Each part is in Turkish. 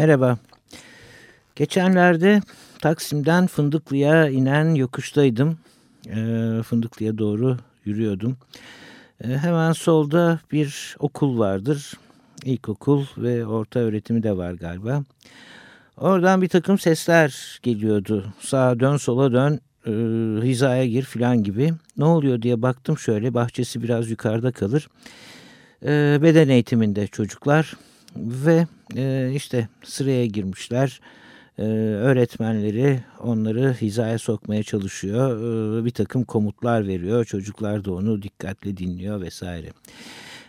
Merhaba. Geçenlerde Taksim'den Fındıklı'ya inen yokuştaydım. E, Fındıklı'ya doğru yürüyordum. E, hemen solda bir okul vardır. İlkokul ve orta öğretimi de var galiba. Oradan bir takım sesler geliyordu. Sağa dön sola dön e, hizaya gir filan gibi. Ne oluyor diye baktım şöyle bahçesi biraz yukarıda kalır. E, beden eğitiminde çocuklar ve e, işte sıraya girmişler. E, öğretmenleri onları hizaya sokmaya çalışıyor. E, bir takım komutlar veriyor. Çocuklar da onu dikkatle dinliyor vesaire.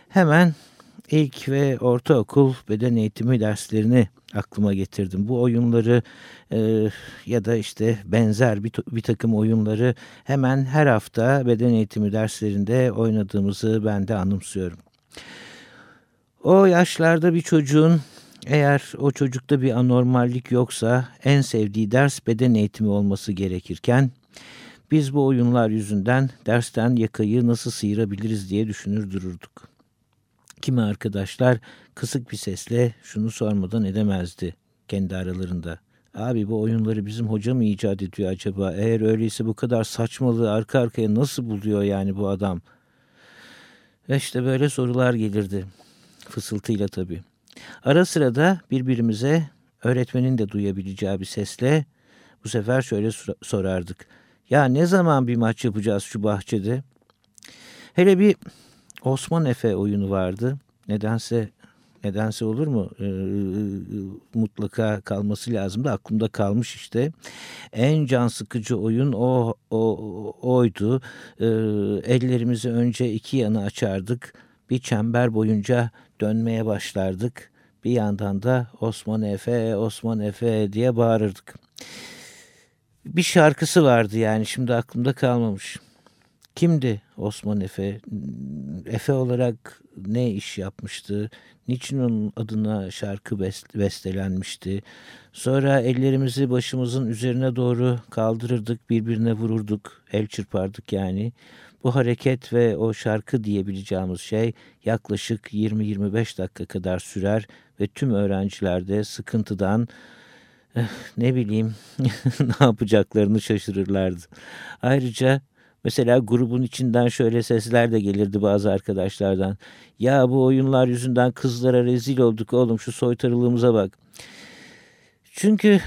Hemen ilk ve ortaokul beden eğitimi derslerini aklıma getirdim. Bu oyunları e, ya da işte benzer bir, bir takım oyunları hemen her hafta beden eğitimi derslerinde oynadığımızı ben de anımsıyorum. O yaşlarda bir çocuğun eğer o çocukta bir anormallik yoksa en sevdiği ders beden eğitimi olması gerekirken biz bu oyunlar yüzünden dersten yakayı nasıl sıyırabiliriz diye düşünür dururduk. Kimi arkadaşlar kısık bir sesle şunu sormadan edemezdi kendi aralarında. Abi bu oyunları bizim hoca mı icat ediyor acaba? Eğer öyleyse bu kadar saçmalığı arka arkaya nasıl buluyor yani bu adam? Ve işte böyle sorular gelirdi. Fısıltıyla tabii. Ara sıra da birbirimize öğretmenin de duyabileceği bir sesle bu sefer şöyle sorardık. Ya ne zaman bir maç yapacağız şu bahçede? Hele bir Osman Efe oyunu vardı. Nedense nedense olur mu? E, mutlaka kalması lazım da aklımda kalmış işte. En can sıkıcı oyun o, o oydu. E, ellerimizi önce iki yana açardık. Bir çember boyunca dönmeye başlardık. Bir yandan da Osman Efe, Osman Efe diye bağırırdık. Bir şarkısı vardı yani şimdi aklımda kalmamış. Kimdi Osman Efe? Efe olarak ne iş yapmıştı? Niçin onun adına şarkı bestelenmişti? Sonra ellerimizi başımızın üzerine doğru kaldırırdık, birbirine vururduk, el çırpardık yani. Bu hareket ve o şarkı diyebileceğimiz şey yaklaşık 20-25 dakika kadar sürer ve tüm öğrenciler de sıkıntıdan eh, ne bileyim ne yapacaklarını şaşırırlardı. Ayrıca Mesela grubun içinden şöyle sesler de gelirdi bazı arkadaşlardan. Ya bu oyunlar yüzünden kızlara rezil olduk oğlum şu soytarılığımıza bak. Çünkü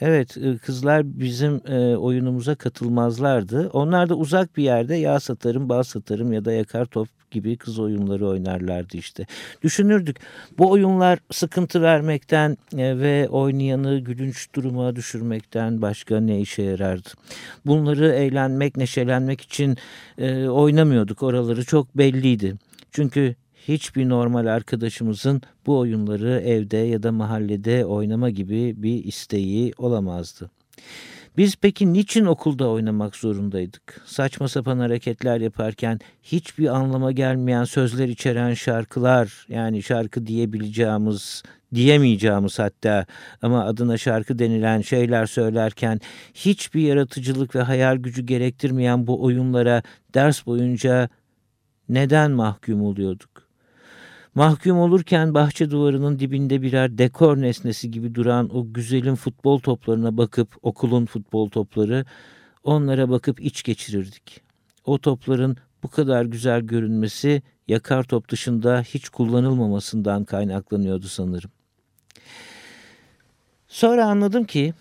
evet kızlar bizim oyunumuza katılmazlardı. Onlar da uzak bir yerde yağ satarım, bal satarım ya da yakar top gibi kız oyunları oynarlardı işte. Düşünürdük bu oyunlar sıkıntı vermekten e, ve oynayanı gülünç duruma düşürmekten başka ne işe yarardı? Bunları eğlenmek, neşelenmek için oynamıyorduk. Oraları çok belliydi. Çünkü hiçbir normal arkadaşımızın bu oyunları evde ya da mahallede oynama gibi bir isteği olamazdı. Biz peki niçin okulda oynamak zorundaydık? Saçma sapan hareketler yaparken hiçbir anlama gelmeyen sözler içeren şarkılar yani şarkı diyebileceğimiz diyemeyeceğimiz hatta ama adına şarkı denilen şeyler söylerken hiçbir yaratıcılık ve hayal gücü gerektirmeyen bu oyunlara ders boyunca neden mahkum oluyorduk? Mahkum olurken bahçe duvarının dibinde birer dekor nesnesi gibi duran o güzelin futbol toplarına bakıp okulun futbol topları onlara bakıp iç geçirirdik. O topların bu kadar güzel görünmesi yakar top dışında hiç kullanılmamasından kaynaklanıyordu sanırım. Sonra anladım ki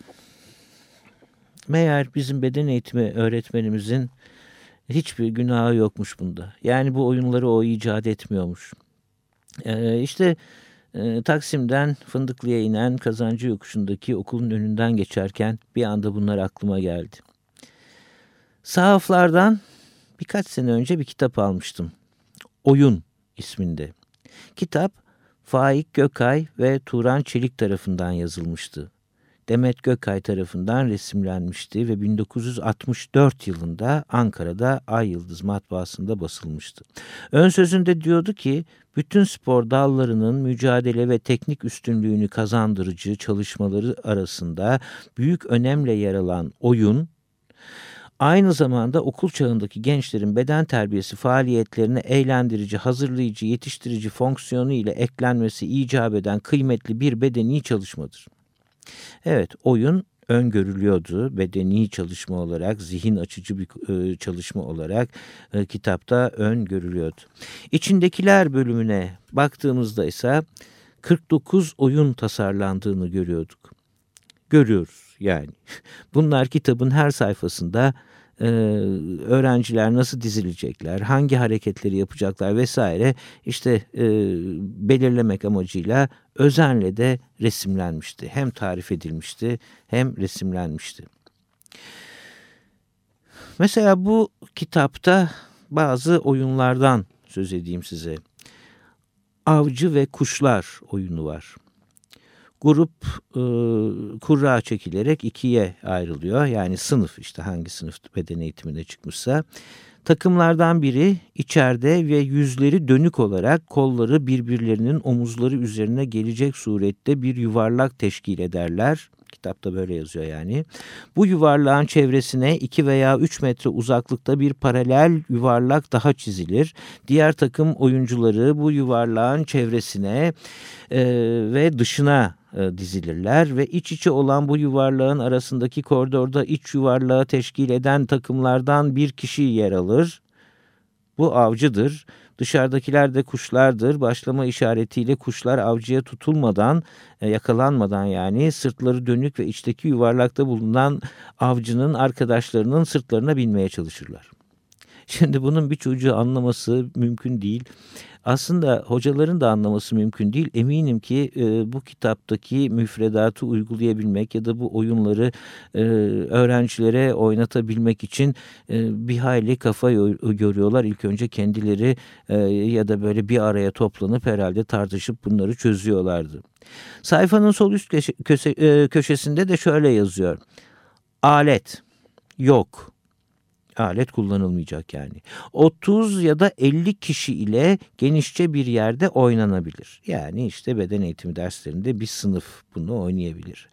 meğer bizim beden eğitimi öğretmenimizin hiçbir günahı yokmuş bunda. Yani bu oyunları o icat etmiyormuş. Ee, işte e, Taksim'den Fındıklı'ya inen kazancı yokuşundaki okulun önünden geçerken bir anda bunlar aklıma geldi. Sahaflardan birkaç sene önce bir kitap almıştım. Oyun isminde. Kitap Faik Gökay ve Turan Çelik tarafından yazılmıştı. Demet Gökay tarafından resimlenmişti ve 1964 yılında Ankara'da Ay Yıldız matbaasında basılmıştı. Ön sözünde diyordu ki, bütün spor dallarının mücadele ve teknik üstünlüğünü kazandırıcı çalışmaları arasında büyük önemle yer alan oyun, aynı zamanda okul çağındaki gençlerin beden terbiyesi faaliyetlerine eğlendirici, hazırlayıcı, yetiştirici fonksiyonu ile eklenmesi icap eden kıymetli bir bedeni çalışmadır. Evet, oyun öngörülüyordu. Bedeni çalışma olarak, zihin açıcı bir e, çalışma olarak e, kitapta öngörülüyordu. İçindekiler bölümüne baktığımızda ise 49 oyun tasarlandığını görüyorduk. Görüyoruz yani. Bunlar kitabın her sayfasında e, öğrenciler nasıl dizilecekler, hangi hareketleri yapacaklar vesaire işte e, belirlemek amacıyla özenle de resimlenmişti. Hem tarif edilmişti hem resimlenmişti. Mesela bu kitapta bazı oyunlardan söz edeyim size. Avcı ve Kuşlar oyunu var grup e, kurra çekilerek ikiye ayrılıyor. Yani sınıf işte hangi sınıf beden eğitimine çıkmışsa. Takımlardan biri içeride ve yüzleri dönük olarak kolları birbirlerinin omuzları üzerine gelecek surette bir yuvarlak teşkil ederler. Kitapta böyle yazıyor yani. Bu yuvarlağın çevresine 2 veya 3 metre uzaklıkta bir paralel yuvarlak daha çizilir. Diğer takım oyuncuları bu yuvarlağın çevresine e, ve dışına e, dizilirler ve iç içe olan bu yuvarlağın arasındaki koridorda iç yuvarlağı teşkil eden takımlardan bir kişi yer alır. Bu avcıdır. Dışarıdakiler de kuşlardır. Başlama işaretiyle kuşlar avcıya tutulmadan, e, yakalanmadan yani sırtları dönük ve içteki yuvarlakta bulunan avcının arkadaşlarının sırtlarına binmeye çalışırlar. Şimdi bunun bir çocuğu anlaması mümkün değil. Aslında hocaların da anlaması mümkün değil. Eminim ki e, bu kitaptaki müfredatı uygulayabilmek ya da bu oyunları e, öğrencilere oynatabilmek için e, bir hayli kafa görüyorlar. İlk önce kendileri e, ya da böyle bir araya toplanıp herhalde tartışıp bunları çözüyorlardı. Sayfanın sol üst köşe, köşe, e, köşesinde de şöyle yazıyor. Alet yok alet kullanılmayacak yani. 30 ya da 50 kişi ile genişçe bir yerde oynanabilir. Yani işte beden eğitimi derslerinde bir sınıf bunu oynayabilir.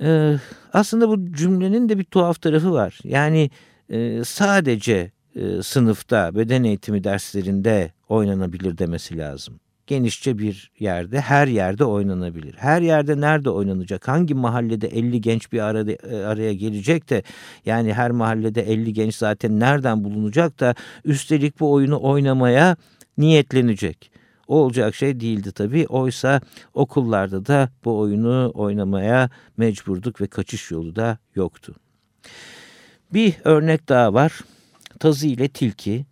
Ee, aslında bu cümlenin de bir tuhaf tarafı var. Yani e, sadece e, sınıfta beden eğitimi derslerinde oynanabilir demesi lazım genişçe bir yerde, her yerde oynanabilir. Her yerde nerede oynanacak? Hangi mahallede 50 genç bir arada, e, araya gelecek de yani her mahallede 50 genç zaten nereden bulunacak da üstelik bu oyunu oynamaya niyetlenecek. O olacak şey değildi tabii. Oysa okullarda da bu oyunu oynamaya mecburduk ve kaçış yolu da yoktu. Bir örnek daha var. Tazı ile tilki.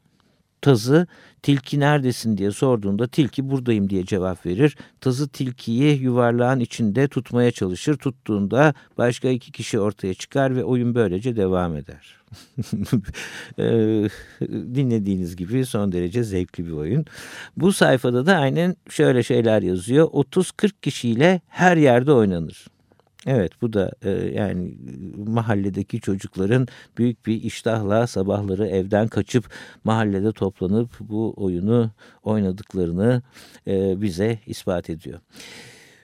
Tazı tilki neredesin diye sorduğunda tilki buradayım diye cevap verir. Tazı tilkiyi yuvarlağın içinde tutmaya çalışır. Tuttuğunda başka iki kişi ortaya çıkar ve oyun böylece devam eder. Ee, dinlediğiniz gibi son derece zevkli bir oyun. Bu sayfada da aynen şöyle şeyler yazıyor. 30-40 kişiyle her yerde oynanır. Evet bu da e, yani mahalledeki çocukların büyük bir iştahla sabahları evden kaçıp mahallede toplanıp bu oyunu oynadıklarını e, bize ispat ediyor.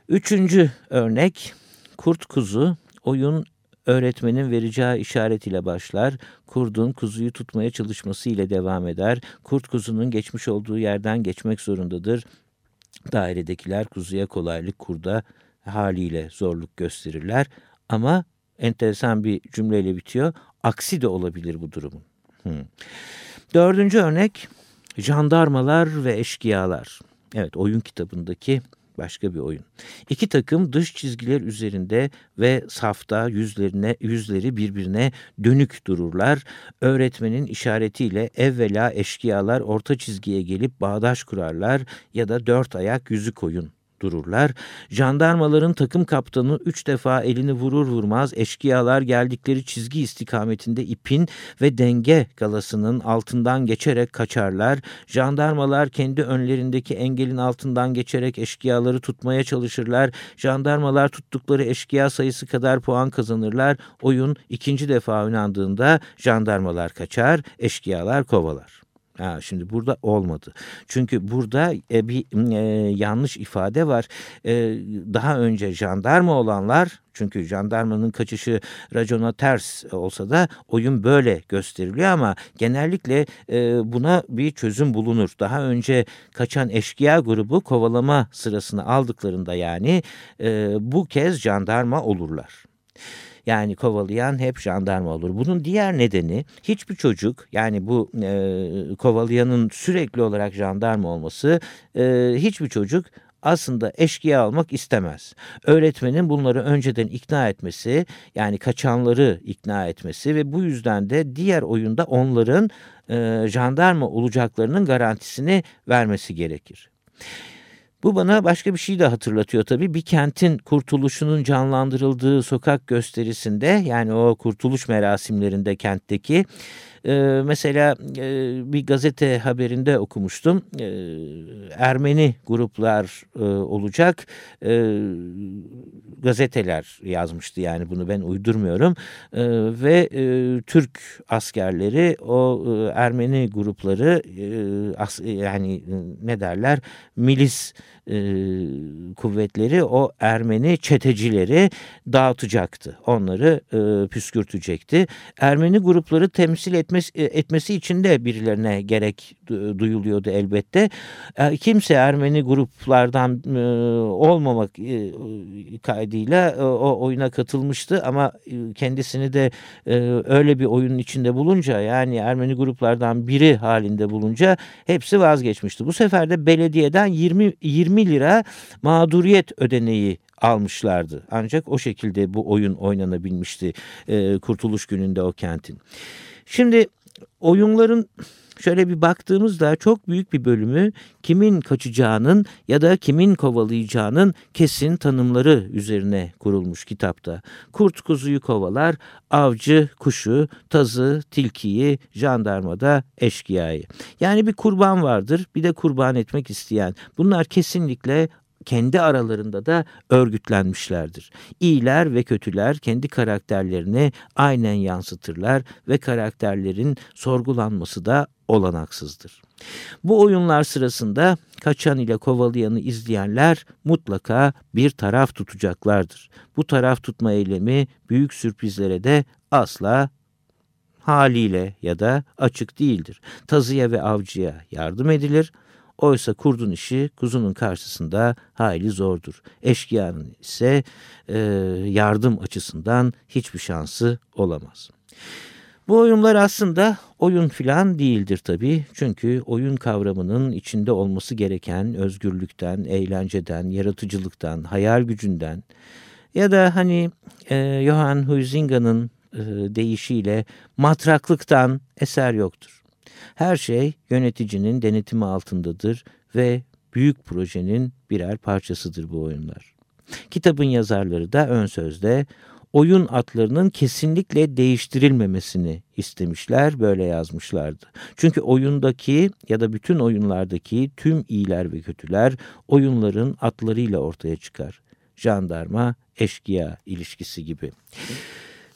Üçüncü örnek kurt kuzu oyun öğretmenin vereceği işaret ile başlar. Kurdun kuzuyu tutmaya çalışması ile devam eder. Kurt kuzunun geçmiş olduğu yerden geçmek zorundadır. Dairedekiler kuzuya kolaylık kurda haliyle zorluk gösterirler. Ama enteresan bir cümleyle bitiyor. Aksi de olabilir bu durumun. Hmm. Dördüncü örnek jandarmalar ve eşkıyalar. Evet oyun kitabındaki başka bir oyun. İki takım dış çizgiler üzerinde ve safta yüzlerine yüzleri birbirine dönük dururlar. Öğretmenin işaretiyle evvela eşkıyalar orta çizgiye gelip bağdaş kurarlar ya da dört ayak yüzü koyun dururlar. Jandarmaların takım kaptanı üç defa elini vurur vurmaz eşkıyalar geldikleri çizgi istikametinde ipin ve denge galasının altından geçerek kaçarlar. Jandarmalar kendi önlerindeki engelin altından geçerek eşkıyaları tutmaya çalışırlar. Jandarmalar tuttukları eşkıya sayısı kadar puan kazanırlar. Oyun ikinci defa oynandığında jandarmalar kaçar, eşkıyalar kovalar. Ha, şimdi burada olmadı. Çünkü burada e, bir e, yanlış ifade var. E, daha önce jandarma olanlar çünkü jandarmanın kaçışı racona ters olsa da oyun böyle gösteriliyor ama genellikle e, buna bir çözüm bulunur. Daha önce kaçan eşkıya grubu kovalama sırasını aldıklarında yani e, bu kez jandarma olurlar. Yani kovalayan hep jandarma olur. Bunun diğer nedeni hiçbir çocuk yani bu e, kovalayanın sürekli olarak jandarma olması e, hiçbir çocuk aslında eşkıya almak istemez. Öğretmenin bunları önceden ikna etmesi yani kaçanları ikna etmesi ve bu yüzden de diğer oyunda onların e, jandarma olacaklarının garantisini vermesi gerekir. Bu bana başka bir şey de hatırlatıyor tabii. Bir kentin kurtuluşunun canlandırıldığı sokak gösterisinde yani o kurtuluş merasimlerinde kentteki e, mesela e, bir gazete haberinde okumuştum. E, Ermeni gruplar e, olacak. E, gazeteler yazmıştı yani bunu ben uydurmuyorum. Ve e, Türk askerleri o Ermeni grupları yani ne derler milis kuvvetleri o Ermeni çetecileri dağıtacaktı. Onları e, püskürtecekti. Ermeni grupları temsil etmesi, e, etmesi için de birilerine gerek duyuluyordu elbette. E, kimse Ermeni gruplardan e, olmamak e, kaydıyla e, o oyuna katılmıştı ama e, kendisini de e, öyle bir oyunun içinde bulunca yani Ermeni gruplardan biri halinde bulunca hepsi vazgeçmişti. Bu sefer de belediyeden 20 20 lira mağduriyet ödeneği almışlardı. Ancak o şekilde bu oyun oynanabilmişti e, Kurtuluş Günü'nde o kentin. Şimdi oyunların şöyle bir baktığımızda çok büyük bir bölümü kimin kaçacağının ya da kimin kovalayacağının kesin tanımları üzerine kurulmuş kitapta. Kurt kuzuyu kovalar, avcı kuşu, tazı tilkiyi, jandarmada eşkıyayı. Yani bir kurban vardır bir de kurban etmek isteyen. Bunlar kesinlikle kendi aralarında da örgütlenmişlerdir. İyiler ve kötüler kendi karakterlerini aynen yansıtırlar ve karakterlerin sorgulanması da olanaksızdır. Bu oyunlar sırasında kaçan ile kovalayanı izleyenler mutlaka bir taraf tutacaklardır. Bu taraf tutma eylemi büyük sürprizlere de asla haliyle ya da açık değildir. Tazıya ve avcıya yardım edilir. Oysa kurdun işi kuzunun karşısında hayli zordur. Eşkıyanın ise e, yardım açısından hiçbir şansı olamaz. Bu oyunlar aslında oyun filan değildir tabii. Çünkü oyun kavramının içinde olması gereken özgürlükten, eğlenceden, yaratıcılıktan, hayal gücünden ya da hani e, Johann Huizinga'nın e, deyişiyle matraklıktan eser yoktur. Her şey yöneticinin denetimi altındadır ve büyük projenin birer parçasıdır bu oyunlar. Kitabın yazarları da ön sözde oyun atlarının kesinlikle değiştirilmemesini istemişler, böyle yazmışlardı. Çünkü oyundaki ya da bütün oyunlardaki tüm iyiler ve kötüler oyunların atlarıyla ortaya çıkar. Jandarma, eşkıya ilişkisi gibi.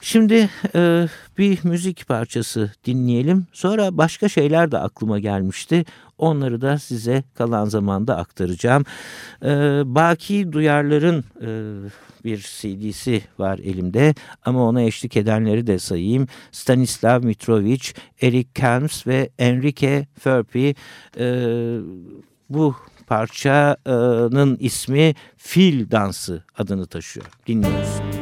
Şimdi e, bir müzik parçası dinleyelim. Sonra başka şeyler de aklıma gelmişti. Onları da size kalan zamanda aktaracağım. E, Baki Duyarlar'ın e, bir CD'si var elimde ama ona eşlik edenleri de sayayım. Stanislav Mitrovic, Eric Kams ve Enrique Ferpi e, bu parçanın ismi Fil Dansı adını taşıyor. Dinliyoruz.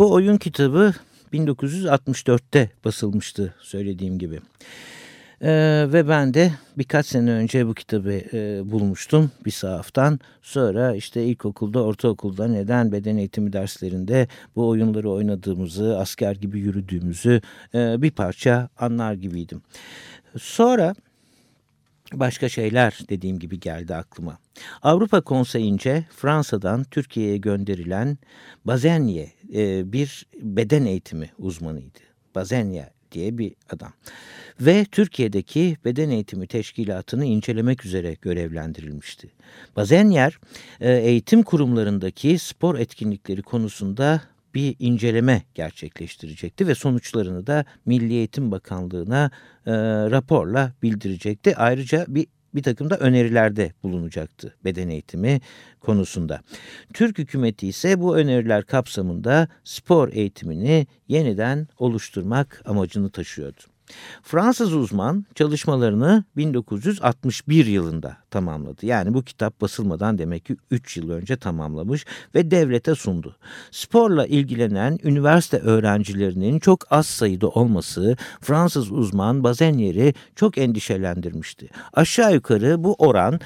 Bu oyun kitabı 1964'te basılmıştı söylediğim gibi. Ee, ve ben de birkaç sene önce bu kitabı e, bulmuştum bir sahaftan. Sonra işte ilkokulda, ortaokulda neden beden eğitimi derslerinde bu oyunları oynadığımızı, asker gibi yürüdüğümüzü e, bir parça anlar gibiydim. Sonra başka şeyler dediğim gibi geldi aklıma. Avrupa Konseyi'nce Fransa'dan Türkiye'ye gönderilen Bazenye e, bir beden eğitimi uzmanıydı. Bazenye diye bir adam. Ve Türkiye'deki beden eğitimi teşkilatını incelemek üzere görevlendirilmişti. Bazenyer e, eğitim kurumlarındaki spor etkinlikleri konusunda bir inceleme gerçekleştirecekti ve sonuçlarını da Milli Eğitim Bakanlığı'na e, raporla bildirecekti. Ayrıca bir bir takım da önerilerde bulunacaktı beden eğitimi konusunda. Türk hükümeti ise bu öneriler kapsamında spor eğitimini yeniden oluşturmak amacını taşıyordu. Fransız uzman çalışmalarını 1961 yılında tamamladı. Yani bu kitap basılmadan demek ki 3 yıl önce tamamlamış ve devlete sundu. Sporla ilgilenen üniversite öğrencilerinin çok az sayıda olması Fransız uzman Bazenier'i çok endişelendirmişti. Aşağı yukarı bu oran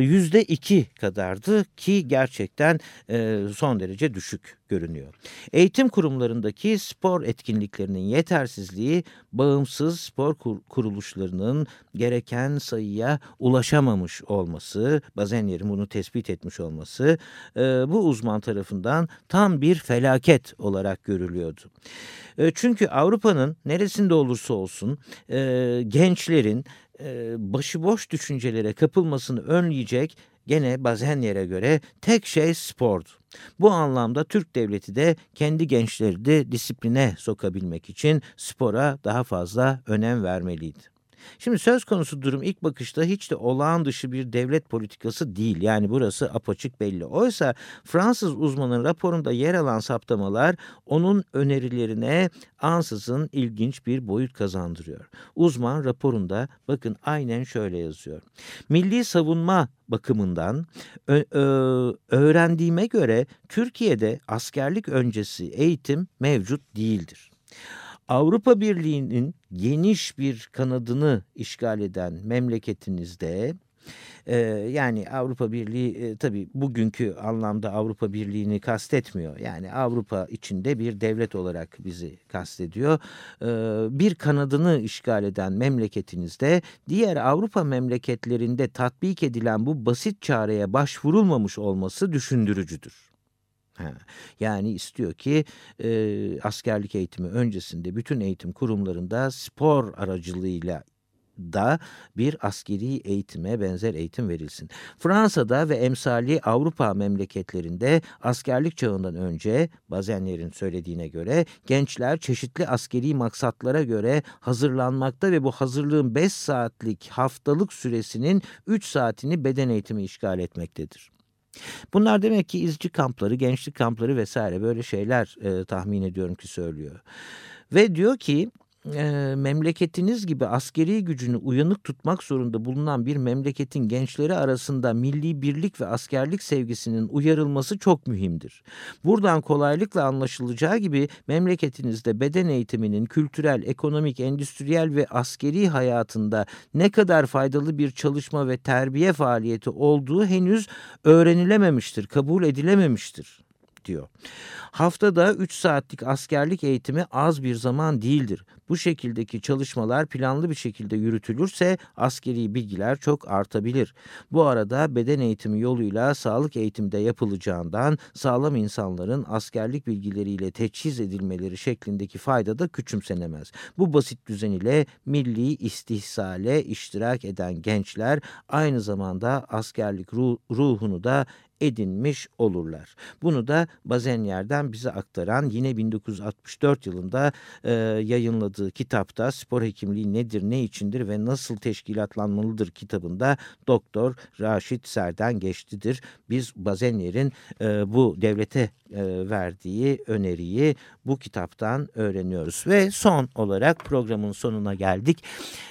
yüzde iki kadardı ki gerçekten e, son derece düşük görünüyor. Eğitim kurumlarındaki spor etkinliklerinin yetersizliği bağımsız spor kuruluşlarının gereken sayıya ulaşamamış olması, bazen yerin bunu tespit etmiş olması e, bu uzman tarafından tam bir felaket olarak görülüyordu. E, çünkü Avrupa'nın neresinde olursa olsun e, gençlerin e, başıboş düşüncelere kapılmasını önleyecek gene bazen yere göre tek şey spordu. Bu anlamda Türk devleti de kendi gençleri de disipline sokabilmek için spora daha fazla önem vermeliydi. Şimdi söz konusu durum ilk bakışta hiç de olağan dışı bir devlet politikası değil. Yani burası apaçık belli. Oysa Fransız uzmanın raporunda yer alan saptamalar onun önerilerine ansızın ilginç bir boyut kazandırıyor. Uzman raporunda bakın aynen şöyle yazıyor. Milli savunma bakımından öğrendiğime göre Türkiye'de askerlik öncesi eğitim mevcut değildir. Avrupa Birliği'nin geniş bir kanadını işgal eden memleketinizde e, yani Avrupa Birliği e, tabii bugünkü anlamda Avrupa Birliği'ni kastetmiyor. Yani Avrupa içinde bir devlet olarak bizi kastediyor. E, bir kanadını işgal eden memleketinizde diğer Avrupa memleketlerinde tatbik edilen bu basit çareye başvurulmamış olması düşündürücüdür. Ha, yani istiyor ki e, askerlik eğitimi öncesinde bütün eğitim kurumlarında spor aracılığıyla da bir askeri eğitime benzer eğitim verilsin. Fransa'da ve emsali Avrupa memleketlerinde askerlik çağından önce bazenlerin söylediğine göre gençler çeşitli askeri maksatlara göre hazırlanmakta ve bu hazırlığın 5 saatlik haftalık süresinin 3 saatini beden eğitimi işgal etmektedir. Bunlar demek ki izci kampları, gençlik kampları vesaire böyle şeyler e, tahmin ediyorum ki söylüyor. Ve diyor ki e, memleketiniz gibi askeri gücünü uyanık tutmak zorunda bulunan bir memleketin gençleri arasında milli birlik ve askerlik sevgisinin uyarılması çok mühimdir. Buradan kolaylıkla anlaşılacağı gibi memleketinizde beden eğitiminin kültürel, ekonomik, endüstriyel ve askeri hayatında ne kadar faydalı bir çalışma ve terbiye faaliyeti olduğu henüz öğrenilememiştir, kabul edilememiştir diyor. Haftada 3 saatlik askerlik eğitimi az bir zaman değildir. Bu şekildeki çalışmalar planlı bir şekilde yürütülürse askeri bilgiler çok artabilir. Bu arada beden eğitimi yoluyla sağlık eğitimde yapılacağından sağlam insanların askerlik bilgileriyle teçhiz edilmeleri şeklindeki fayda da küçümsenemez. Bu basit düzen ile milli istihsale iştirak eden gençler aynı zamanda askerlik ruh, ruhunu da edinmiş olurlar. Bunu da Bazenyer'den bize aktaran yine 1964 yılında e, yayınladığı kitapta spor hekimliği nedir, ne içindir ve nasıl teşkilatlanmalıdır kitabında Doktor Raşit Serden geçtidir. Biz Bazenyer'in e, bu devlete e, verdiği öneriyi bu kitaptan öğreniyoruz. Ve son olarak programın sonuna geldik.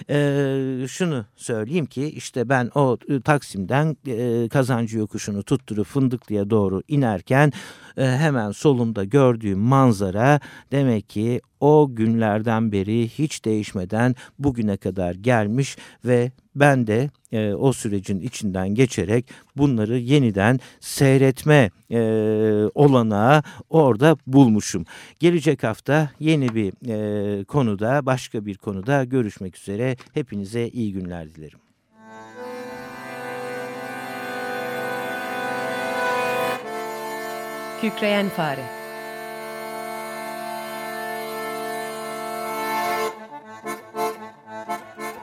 E, şunu söyleyeyim ki işte ben o e, Taksim'den e, kazancı yokuşunu tutturup Fındıklı'ya doğru inerken e, hemen solumda gördüğüm manzara demek ki o günlerden beri hiç değişmeden bugüne kadar gelmiş ve ben de e, o sürecin içinden geçerek bunları yeniden seyretme e, olanağı orada bulmuşum. Gelecek hafta yeni bir e, konuda başka bir konuda görüşmek üzere. Hepinize iyi günler dilerim. Kükreyen Fare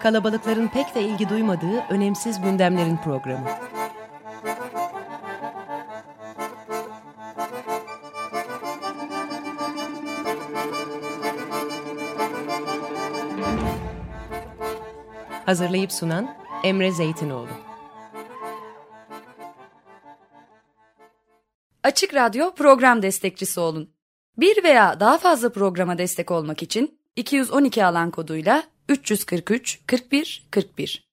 Kalabalıkların pek de ilgi duymadığı önemsiz gündemlerin programı. Hazırlayıp sunan Emre Zeytinoğlu Açık Radyo program destekçisi olun. Bir veya daha fazla programa destek olmak için 212 alan koduyla 343 41 41